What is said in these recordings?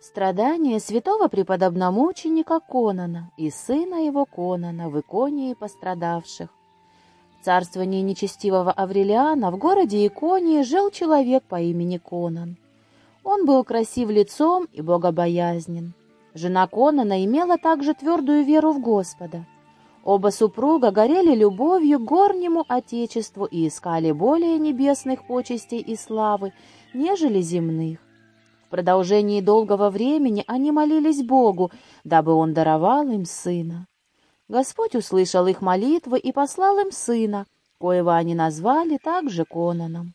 Страдания святого преподобномученика Конона и сына его Конона в Иконии пострадавших. В царствовании нечестивого Аврелиана в городе Иконии жил человек по имени Конон. Он был красив лицом и богобоязнен. Жена Конона имела также твердую веру в Господа. Оба супруга горели любовью к горнему отечеству и искали более небесных почестей и славы, нежели земных. В продолжении долгого времени они молились Богу, дабы Он даровал им сына. Господь услышал их молитвы и послал им сына, коего они назвали также Конаном.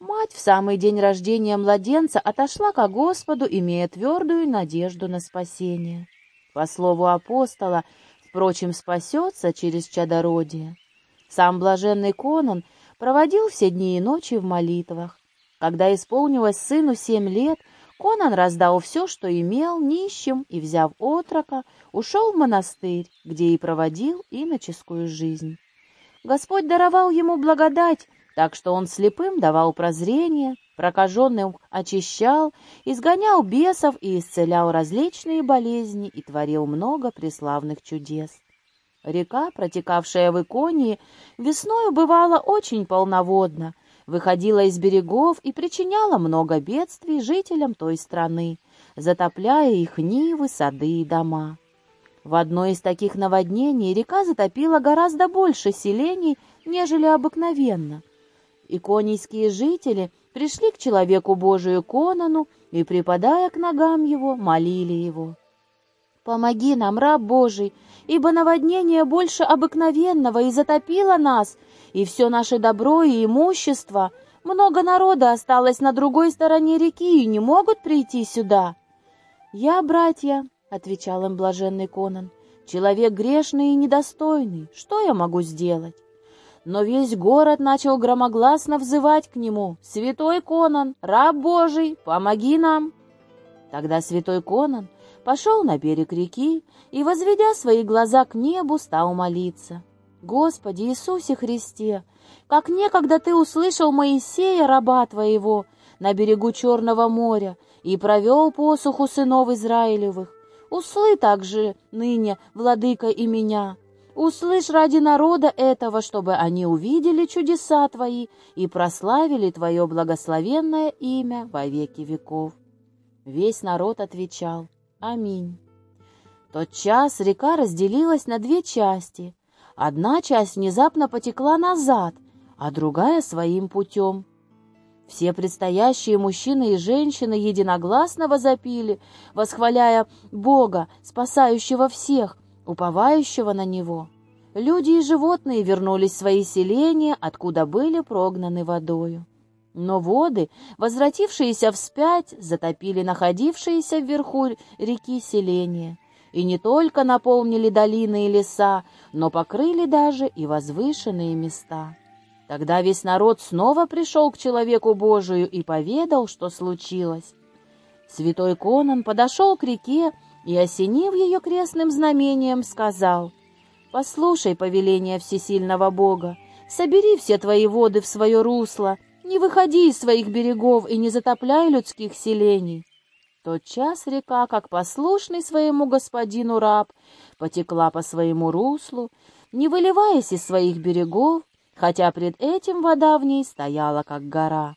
Мать в самый день рождения младенца отошла ко Господу, имея твердую надежду на спасение. По слову апостола, впрочем, спасется через чадородие. Сам блаженный Конан проводил все дни и ночи в молитвах. Когда исполнилось сыну семь лет, Конан раздал все, что имел, нищим, и, взяв отрока, ушел в монастырь, где и проводил иноческую жизнь. Господь даровал ему благодать, так что он слепым давал прозрение, прокаженным очищал, изгонял бесов и исцелял различные болезни и творил много преславных чудес. Река, протекавшая в Иконии, весною бывала очень полноводна, выходила из берегов и причиняла много бедствий жителям той страны, затопляя их нивы, сады и дома. В одно из таких наводнений река затопила гораздо больше селений, нежели обыкновенно. Иконийские жители пришли к человеку Божию Конану и, припадая к ногам его, молили его. «Помоги нам, раб Божий, ибо наводнение больше обыкновенного и затопило нас, и все наше добро и имущество. Много народа осталось на другой стороне реки и не могут прийти сюда». «Я, братья», — отвечал им блаженный Конан, — «человек грешный и недостойный, что я могу сделать?» Но весь город начал громогласно взывать к нему, «Святой Конан, раб Божий, помоги нам!» Тогда святой Конан пошел на берег реки и, возведя свои глаза к небу, стал молиться. «Господи Иисусе Христе, как некогда Ты услышал Моисея, раба Твоего, на берегу Черного моря и провел посуху сынов Израилевых, услы также ныне, владыка, и меня. Услышь ради народа этого, чтобы они увидели чудеса Твои и прославили Твое благословенное имя во веки веков». Весь народ отвечал «Аминь». Тот час река разделилась на две части. Одна часть внезапно потекла назад, а другая своим путем. Все предстоящие мужчины и женщины единогласно возопили, восхваляя Бога, спасающего всех, уповающего на Него. Люди и животные вернулись в свои селения, откуда были прогнаны водою. Но воды, возвратившиеся вспять, затопили находившиеся вверху реки селения, и не только наполнили долины и леса, но покрыли даже и возвышенные места. Тогда весь народ снова пришел к человеку Божию и поведал, что случилось. Святой Конан подошел к реке и, осенив ее крестным знамением, сказал, «Послушай повеление всесильного Бога, собери все твои воды в свое русло, не выходи из своих берегов и не затопляй людских селений». Тот час река, как послушный своему господину раб, потекла по своему руслу, не выливаясь из своих берегов, хотя пред этим вода в ней стояла, как гора.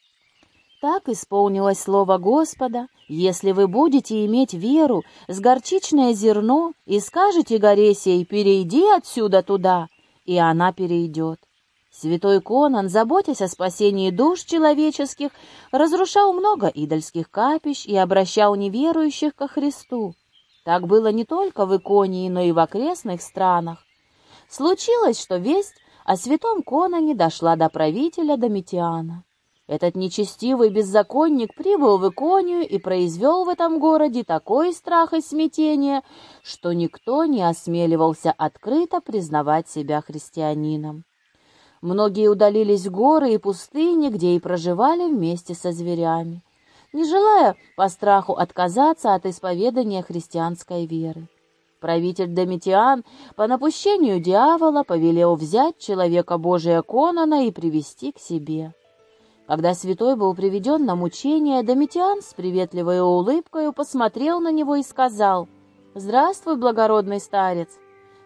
Так исполнилось слово Господа, если вы будете иметь веру с горчичное зерно и скажете горе сей, перейди отсюда туда, и она перейдет. Святой Конан, заботясь о спасении душ человеческих, разрушал много идольских капищ и обращал неверующих ко Христу. Так было не только в Иконии, но и в окрестных странах. Случилось, что весть о святом Конане дошла до правителя Домитиана. Этот нечестивый беззаконник прибыл в Иконию и произвел в этом городе такой страх и смятение, что никто не осмеливался открыто признавать себя христианином. Многие удалились в горы и пустыни, где и проживали вместе со зверями, не желая по страху отказаться от исповедания христианской веры. Правитель Домитиан по напущению дьявола повелел взять человека Божия Конона и привести к себе. Когда святой был приведен на мучение, Домитиан с приветливой улыбкой посмотрел на него и сказал, «Здравствуй, благородный старец!»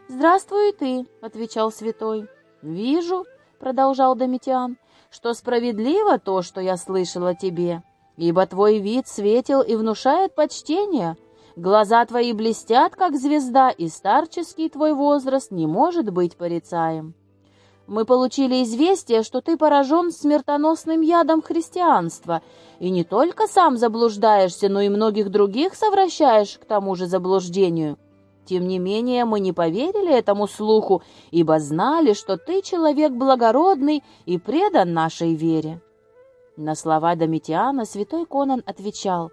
«Здравствуй и ты», — отвечал святой. «Вижу», — продолжал Домитиан, — «что справедливо то, что я слышал о тебе, ибо твой вид светил и внушает почтение, глаза твои блестят, как звезда, и старческий твой возраст не может быть порицаем. Мы получили известие, что ты поражен смертоносным ядом христианства, и не только сам заблуждаешься, но и многих других совращаешь к тому же заблуждению. Тем не менее, мы не поверили этому слуху, ибо знали, что ты человек благородный и предан нашей вере». На слова Домитиана святой Конан отвечал,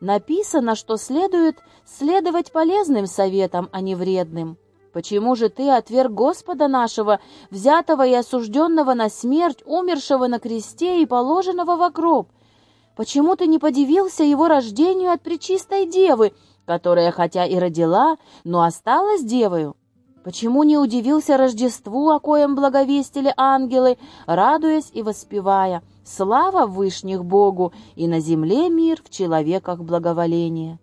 «Написано, что следует следовать полезным советам, а не вредным. Почему же ты отверг Господа нашего, взятого и осужденного на смерть, умершего на кресте и положенного в гроб? Почему ты не подивился его рождению от Пречистой Девы, которая хотя и родила, но осталась девою? Почему не удивился Рождеству, о коем благовестили ангелы, радуясь и воспевая «Слава Вышних Богу, и на земле мир, в человеках благоволение»?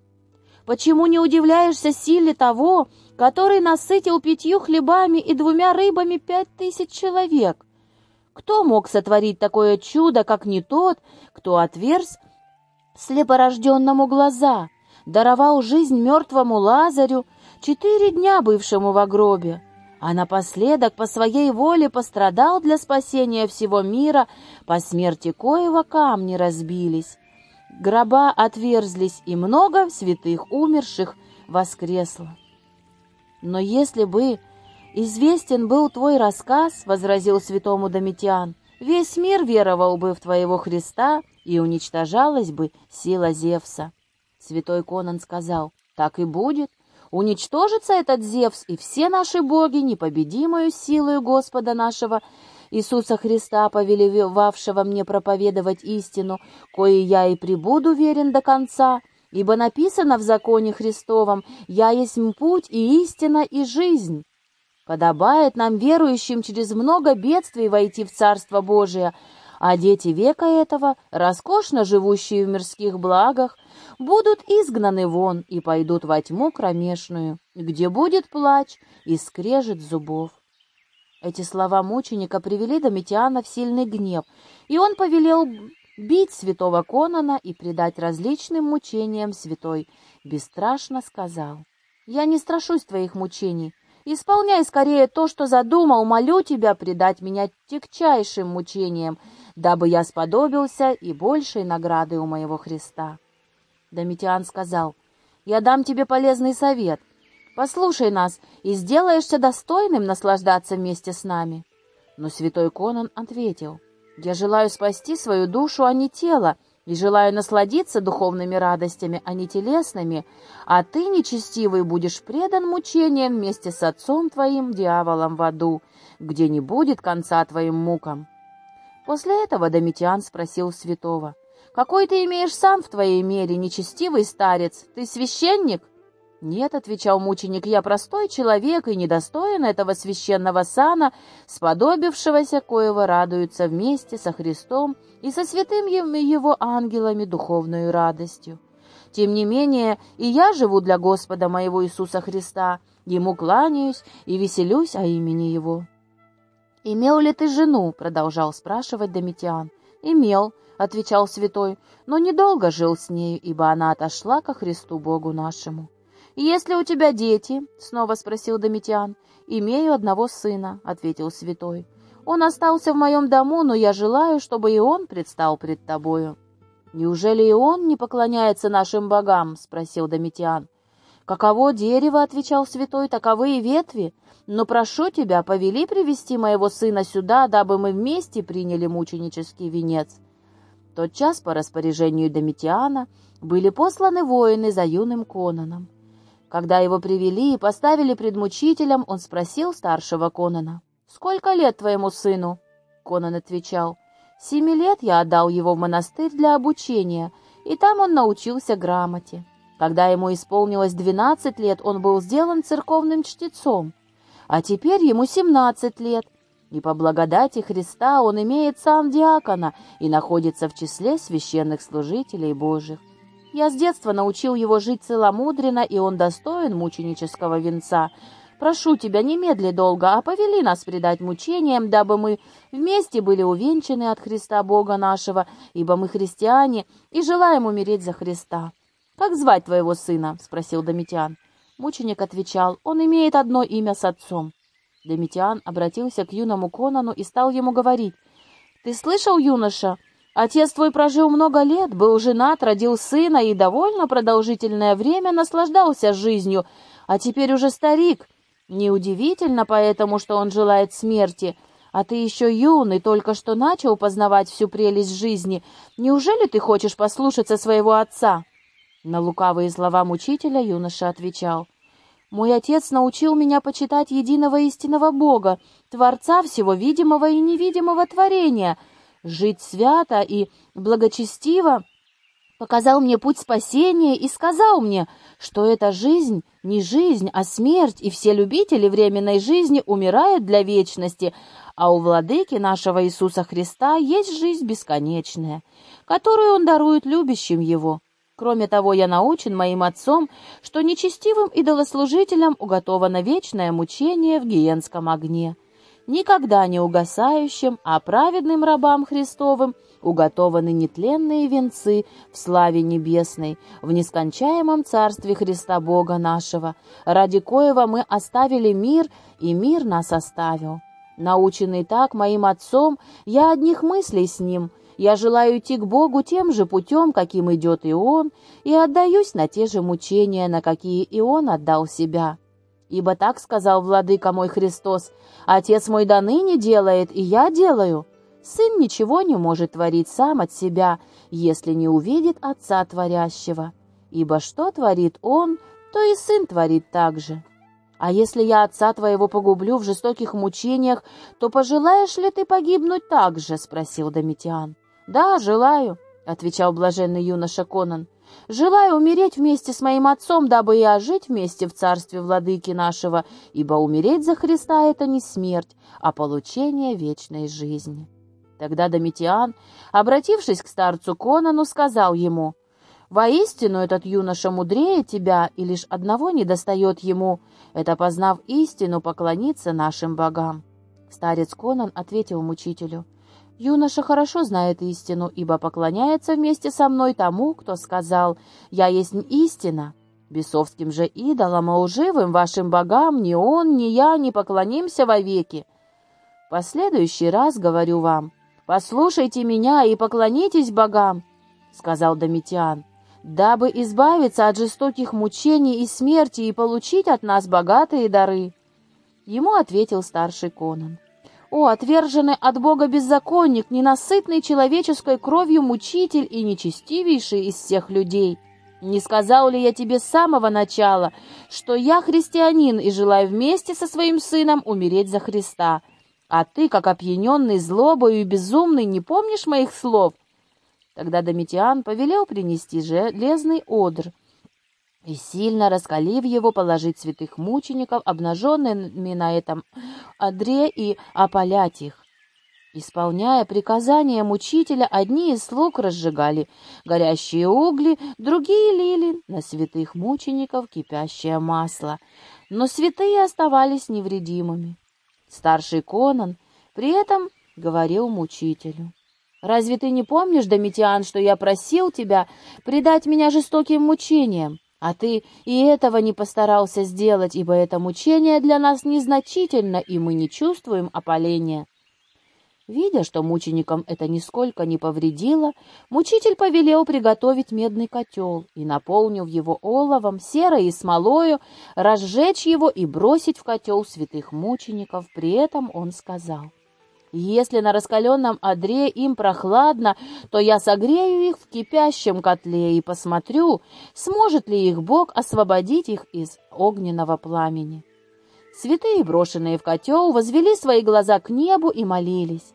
Почему не удивляешься силе того, который насытил пятью хлебами и двумя рыбами пять тысяч человек? Кто мог сотворить такое чудо, как не тот, кто отверз слепорожденному глаза, даровал жизнь мертвому Лазарю, четыре дня бывшему в гробе, а напоследок по своей воле пострадал для спасения всего мира, по смерти коего камни разбились, гроба отверзлись, и много святых умерших воскресло. Но если бы известен был твой рассказ, — возразил святому Домитиан, — весь мир веровал бы в твоего Христа, и уничтожалась бы сила Зевса. Святой Конан сказал, так и будет, уничтожится этот Зевс и все наши боги непобедимою силою Господа нашего Иисуса Христа, повелевавшего мне проповедовать истину, кое я и прибуду верен до конца, ибо написано в законе Христовом «Я есть путь и истина и жизнь». Подобает нам, верующим, через много бедствий войти в Царство Божие, а дети века этого, роскошно живущие в мирских благах, будут изгнаны вон и пойдут во тьму кромешную, где будет плач и скрежет зубов. Эти слова мученика привели Домитиана в сильный гнев, и он повелел бить святого Конона и предать различным мучениям святой, бесстрашно сказал, «Я не страшусь твоих мучений, исполняй скорее то, что задумал, молю тебя предать меня тягчайшим мучениям, дабы я сподобился и большей награды у моего Христа». Домитиан сказал, «Я дам тебе полезный совет — Послушай нас, и сделаешься достойным наслаждаться вместе с нами». Но святой Конан ответил, «Я желаю спасти свою душу, а не тело, и желаю насладиться духовными радостями, а не телесными, а ты, нечестивый, будешь предан мучениям вместе с отцом твоим, дьяволом, в аду, где не будет конца твоим мукам». После этого Домитиан спросил святого, «Какой ты имеешь сам в твоей мере, нечестивый старец? Ты священник?» «Нет», — отвечал мученик, — «я простой человек и недостоин этого священного сана, сподобившегося, коего радуются вместе со Христом и со святыми его ангелами духовной радостью. Тем не менее, и я живу для Господа моего Иисуса Христа, Ему кланяюсь и веселюсь о имени Его». «Имел ли ты жену?» — продолжал спрашивать Домитиан. «Имел», — отвечал святой, — «но недолго жил с нею, ибо она отошла ко Христу Богу нашему». «Есть ли у тебя дети?» — снова спросил Домитиан. «Имею одного сына», — ответил святой. «Он остался в моем дому, но я желаю, чтобы и он предстал пред тобою». «Неужели и он не поклоняется нашим богам?» — спросил Домитиан. «Каково дерево?» — отвечал святой, — «таковы и ветви. Но прошу тебя, повели привести моего сына сюда, дабы мы вместе приняли мученический венец». Тот час по распоряжению Домитиана были посланы воины за юным Конаном. Когда его привели и поставили пред мучителем, он спросил старшего Конона, «Сколько лет твоему сыну?» Конан отвечал, «Семи лет я отдал его в монастырь для обучения, и там он научился грамоте. Когда ему исполнилось двенадцать лет, он был сделан церковным чтецом, а теперь ему семнадцать лет, и по благодати Христа он имеет сан диакона и находится в числе священных служителей Божьих. Я с детства научил его жить целомудренно, и он достоин мученического венца. Прошу тебя, не медли долго, а повели нас предать мучениям, дабы мы вместе были увенчаны от Христа Бога нашего, ибо мы христиане и желаем умереть за Христа». «Как звать твоего сына?» — спросил Домитиан. Мученик отвечал, «Он имеет одно имя с отцом». Домитиан обратился к юному Конану и стал ему говорить, «Ты слышал, юноша? Отец твой прожил много лет, был женат, родил сына и довольно продолжительное время наслаждался жизнью, а теперь уже старик. Неудивительно поэтому, что он желает смерти, а ты еще юный, только что начал познавать всю прелесть жизни. Неужели ты хочешь послушаться своего отца?» На лукавые слова мучителя юноша отвечал, «Мой отец научил меня почитать единого истинного Бога, Творца всего видимого и невидимого творения, жить свято и благочестиво, показал мне путь спасения и сказал мне, что эта жизнь не жизнь, а смерть, и все любители временной жизни умирают для вечности, а у владыки нашего Иисуса Христа есть жизнь бесконечная, которую Он дарует любящим Его. Кроме того, я научен моим отцом, что нечестивым идолослужителям уготовано вечное мучение в гиенском огне. Никогда не угасающим, а праведным рабам Христовым уготованы нетленные венцы в славе небесной, в нескончаемом царстве Христа Бога нашего, ради коего мы оставили мир, и мир нас оставил. Наученный так моим отцом, я одних мыслей с ним — я желаю идти к Богу тем же путем, каким идет и Он, и отдаюсь на те же мучения, на какие и Он отдал себя. Ибо так сказал владыка мой Христос, Отец мой до ныне делает, и я делаю. Сын ничего не может творить сам от себя, если не увидит Отца Творящего. Ибо что творит Он, то и Сын творит так же. А если я отца твоего погублю в жестоких мучениях, то пожелаешь ли ты погибнуть так же?» — спросил Домитиан. «Да, желаю», — отвечал блаженный юноша Конан. «Желаю умереть вместе с моим отцом, дабы и ожить вместе в царстве владыки нашего, ибо умереть за Христа — это не смерть, а получение вечной жизни». Тогда Домитиан, обратившись к старцу Конану, сказал ему, «Воистину этот юноша мудрее тебя, и лишь одного недостает ему, это, познав истину, поклониться нашим богам». Старец Конан ответил мучителю, Юноша хорошо знает истину, ибо поклоняется вместе со мной тому, кто сказал «Я есть истина». Бесовским же идолам и лживым вашим богам ни он, ни я не поклонимся вовеки. Последующий раз говорю вам, послушайте меня и поклонитесь богам, — сказал Домитиан, — дабы избавиться от жестоких мучений и смерти и получить от нас богатые дары. Ему ответил старший Конан. О, отверженный от Бога беззаконник, ненасытный человеческой кровью мучитель и нечестивейший из всех людей! Не сказал ли я тебе с самого начала, что я христианин и желаю вместе со своим сыном умереть за Христа? А ты, как опьяненный злобою и безумный, не помнишь моих слов?» Тогда Домитиан повелел принести железный одр — и, сильно раскалив его, положить святых мучеников, обнаженными на этом одре, и опалять их. Исполняя приказания мучителя, одни из слуг разжигали горящие угли, другие лили на святых мучеников кипящее масло, но святые оставались невредимыми. Старший Конан при этом говорил мучителю. «Разве ты не помнишь, Домитиан, что я просил тебя предать меня жестоким мучениям? А ты и этого не постарался сделать, ибо это мучение для нас незначительно, и мы не чувствуем опаления». Видя, что мученикам это нисколько не повредило, мучитель повелел приготовить медный котел и, наполнив его оловом, серой и смолою, разжечь его и бросить в котел святых мучеников. При этом он сказал — если на раскаленном одре им прохладно, то я согрею их в кипящем котле и посмотрю, сможет ли их Бог освободить их из огненного пламени. Святые, брошенные в котел, возвели свои глаза к небу и молились.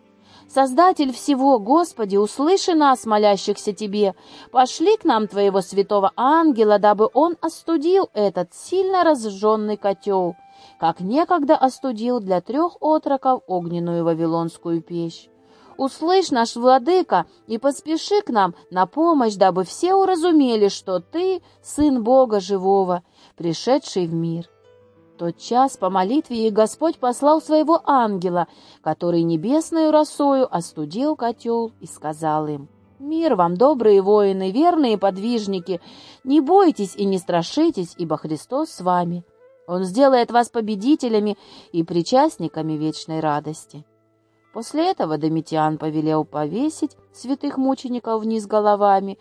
Создатель всего, Господи, услыши нас, молящихся Тебе, пошли к нам Твоего святого ангела, дабы он остудил этот сильно разжженный котел, как некогда остудил для трех отроков огненную вавилонскую печь. Услышь, наш владыка, и поспеши к нам на помощь, дабы все уразумели, что ты — сын Бога живого, пришедший в мир. Тот час по молитве и Господь послал своего ангела, который небесную росою остудил котел и сказал им, «Мир вам, добрые воины, верные подвижники, не бойтесь и не страшитесь, ибо Христос с вами. Он сделает вас победителями и причастниками вечной радости». После этого Домитиан повелел повесить святых мучеников вниз головами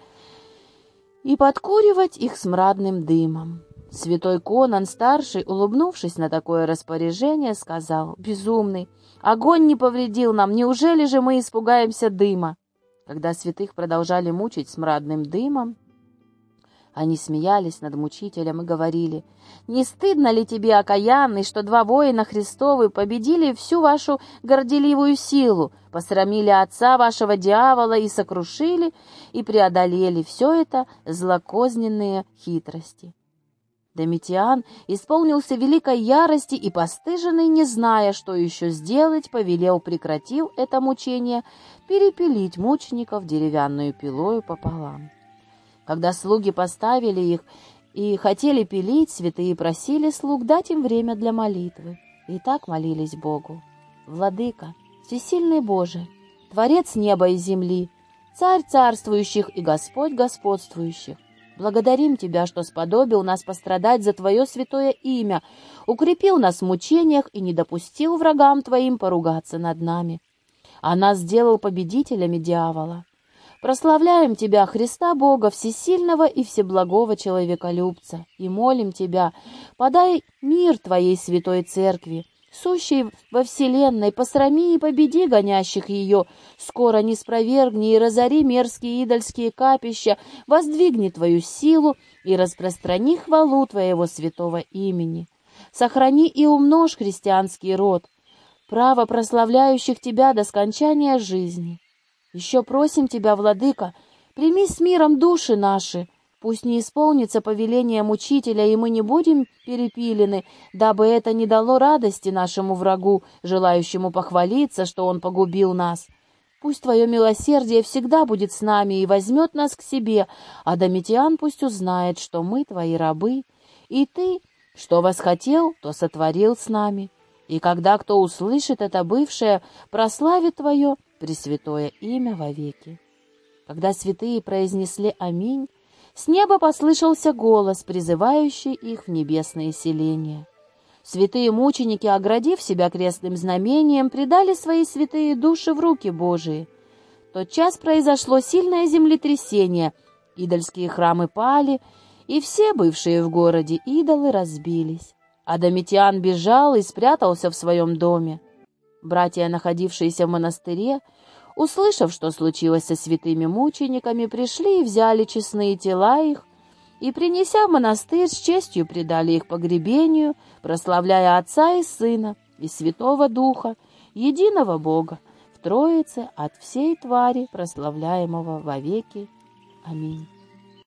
и подкуривать их смрадным дымом. Святой Конан, старший, улыбнувшись на такое распоряжение, сказал, «Безумный, огонь не повредил нам, неужели же мы испугаемся дыма?» Когда святых продолжали мучить смрадным дымом, они смеялись над мучителем и говорили, «Не стыдно ли тебе, окаянный, что два воина Христовы победили всю вашу горделивую силу, посрамили отца вашего дьявола и сокрушили, и преодолели все это злокозненные хитрости?» Домитиан исполнился великой ярости и, постыженный, не зная, что еще сделать, повелел, прекратив это мучение, перепилить мучеников деревянную пилою пополам. Когда слуги поставили их и хотели пилить, святые просили слуг дать им время для молитвы. И так молились Богу. «Владыка, всесильный Боже, Творец неба и земли, Царь царствующих и Господь господствующих, благодарим Тебя, что сподобил нас пострадать за Твое святое имя, укрепил нас в мучениях и не допустил врагам Твоим поругаться над нами, а нас сделал победителями дьявола. Прославляем Тебя, Христа Бога, всесильного и всеблагого человеколюбца, и молим Тебя, подай мир Твоей святой церкви, сущей во вселенной, посрами и победи гонящих ее, скоро не спровергни и разори мерзкие идольские капища, воздвигни Твою силу и распространи хвалу Твоего святого имени. Сохрани и умножь христианский род, право прославляющих Тебя до скончания жизни. Еще просим тебя, владыка, прими с миром души наши, пусть не исполнится повеление мучителя, и мы не будем перепилены, дабы это не дало радости нашему врагу, желающему похвалиться, что он погубил нас. Пусть твое милосердие всегда будет с нами и возьмет нас к себе, а Домитиан пусть узнает, что мы твои рабы, и ты, что восхотел, то сотворил с нами. И когда кто услышит это бывшее, прославит твое, Пресвятое имя вовеки. Когда святые произнесли «Аминь», с неба послышался голос, призывающий их в небесное селение. Святые мученики, оградив себя крестным знамением, предали свои святые души в руки Божии. Тот час произошло сильное землетрясение, идольские храмы пали, и все бывшие в городе идолы разбились. Адамитиан бежал и спрятался в своем доме. Братья, находившиеся в монастыре, услышав, что случилось со святыми мучениками, пришли и взяли честные тела их, и, принеся в монастырь, с честью предали их погребению, прославляя Отца и Сына и Святого Духа, единого Бога, в Троице от всей твари, прославляемого вовеки. Аминь.